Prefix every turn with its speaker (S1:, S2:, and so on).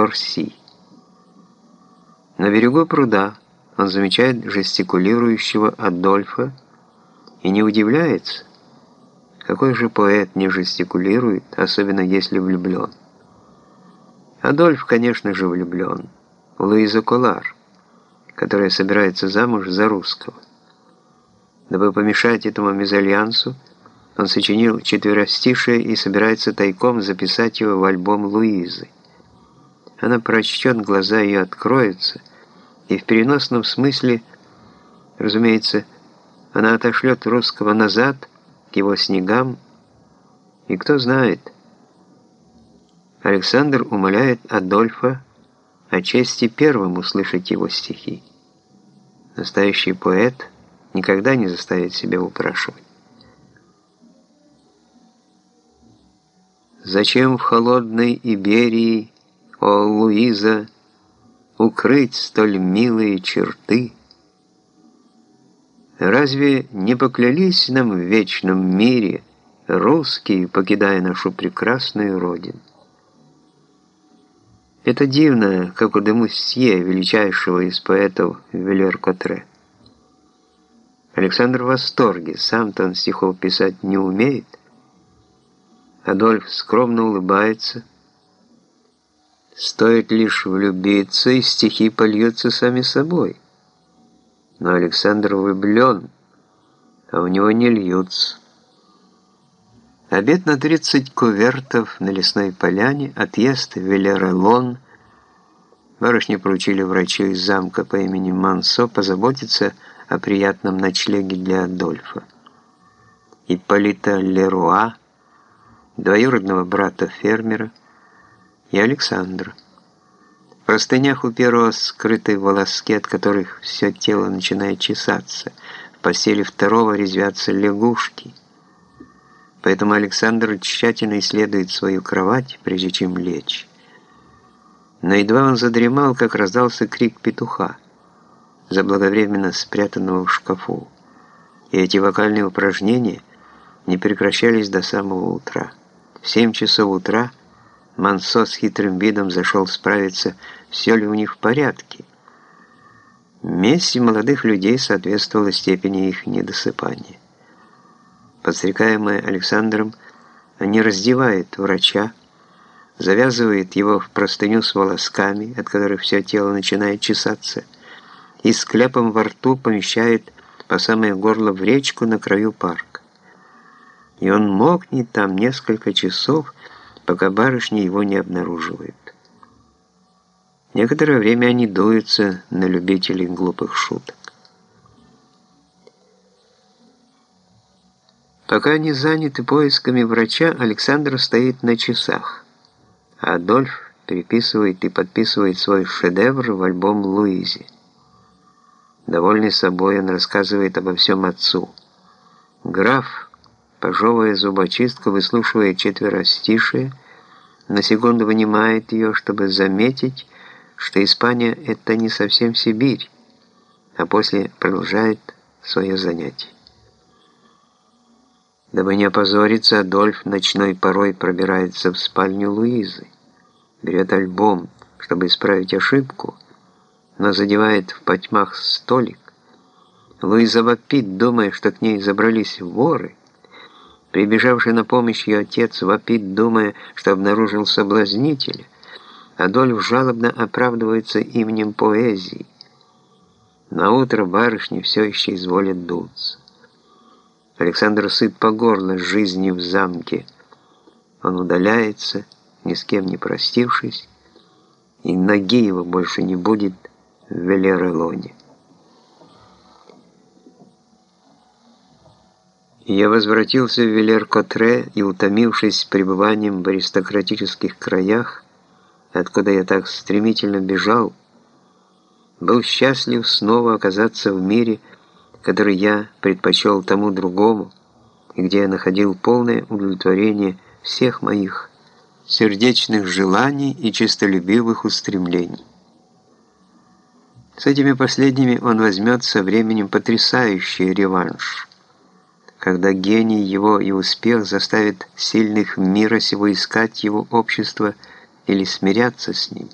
S1: Корси. На берегу пруда он замечает жестикулирующего Адольфа и не удивляется, какой же поэт не жестикулирует, особенно если влюблен. Адольф, конечно же, влюблен в Луизу Колар, которая собирается замуж за русского. Дабы помешать этому мезальянсу, он сочинил четверостишее и собирается тайком записать его в альбом Луизы. Она прочтет, глаза ее откроются, и в переносном смысле, разумеется, она отошлет русского назад к его снегам, и кто знает, Александр умоляет Адольфа о чести первым услышать его стихи. Настоящий поэт никогда не заставит себя упрашивать. Зачем в холодной Иберии, о Луиза, укрыть столь милые черты? Разве не поклялись нам в вечном мире русские, покидая нашу прекрасную родину? Это дивно, как у Демусье, величайшего из поэтов Велер-Котре. Александр в восторге, сам-то он стихов писать не умеет. Адольф скромно улыбается. Стоит лишь влюбиться, и стихи польются сами собой. Но Александр влюблен, а у него не льются. Обед на 30 кувертов на лесной поляне, отъезд в Велерелон. Барышни поручили врачу из замка по имени Мансо позаботиться о приятном ночлеге для Адольфа. Ипполита Леруа, двоюродного брата фермера, и Александра. В простынях у первого скрытые волоски, от которых все тело начинает чесаться. В постели второго резвятся лягушки – Поэтому Александр тщательно исследует свою кровать, прежде чем лечь. Но едва он задремал, как раздался крик петуха, заблаговременно спрятанного в шкафу. И эти вокальные упражнения не прекращались до самого утра. В 7 часов утра Мансо с хитрым видом зашел справиться, все ли у них в порядке. Месть молодых людей соответствовала степени их недосыпания. Подстрекаемая Александром, они раздевают врача, завязывают его в простыню с волосками, от которых все тело начинает чесаться, и с кляпом во рту помещает по самое горло в речку на краю парка. И он мокнет там несколько часов, пока барышни его не обнаруживают. Некоторое время они дуются на любителей глупых шуток. Пока они заняты поисками врача, Александр стоит на часах. А Адольф переписывает и подписывает свой шедевр в альбом Луизи. Довольный собой, он рассказывает обо всем отцу. Граф, пожевывая зубочистку, выслушивает четверостишие, на секунду вынимает ее, чтобы заметить, что Испания — это не совсем Сибирь, а после продолжает свое занятие. Дабы не опозориться, Адольф ночной порой пробирается в спальню Луизы, берет альбом, чтобы исправить ошибку, но задевает в потьмах столик. Луиза вопит, думая, что к ней забрались воры. Прибежавший на помощь ее отец вопит, думая, что обнаружил соблазнителя. Адольф жалобно оправдывается именем поэзии. На утро барышни все еще изволят дуться. Александр сыт по горло жизнью в замке. Он удаляется, ни с кем не простившись, и ноги его больше не будет в Велерелоне. Я возвратился в Велер-Котре и, утомившись пребыванием в аристократических краях, откуда я так стремительно бежал, был счастлив снова оказаться в мире, который я предпочел тому другому, и где я находил полное удовлетворение всех моих сердечных желаний и честолюбивых устремлений. С этими последними он возьмет со временем потрясающий реванш, когда гений его и успех заставит сильных мира сего искать его общество или смиряться с ним.